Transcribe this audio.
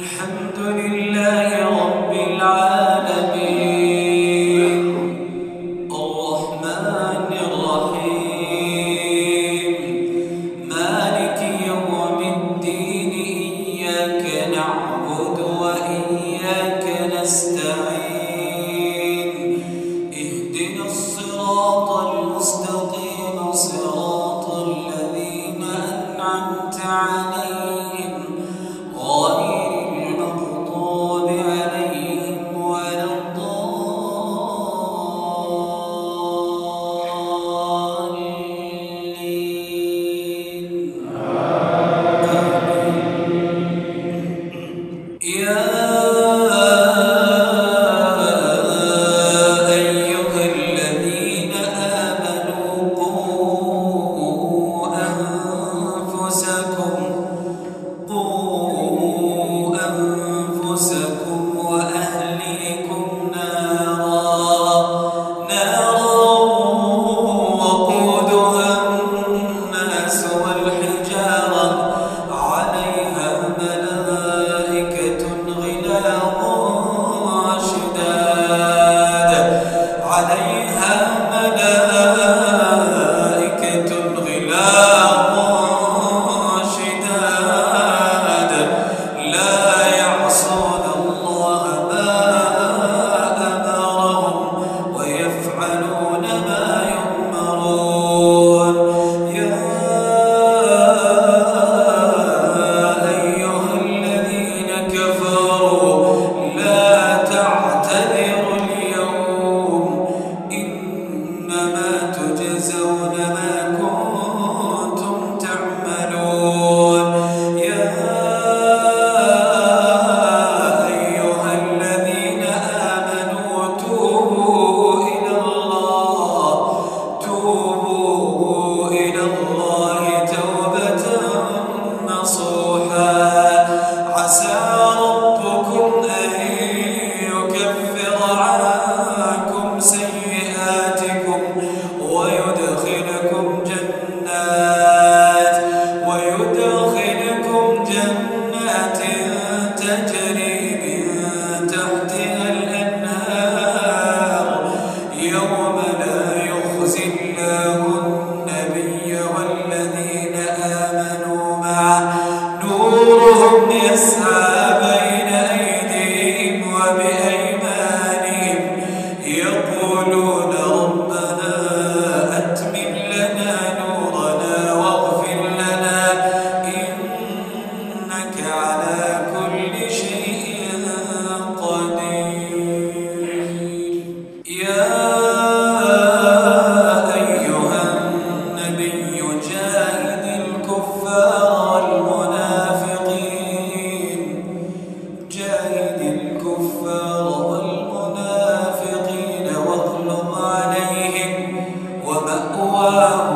الحمد Allah. إنما تجزون ما تجري والمنافقين واغلظ عليهم ومأواهم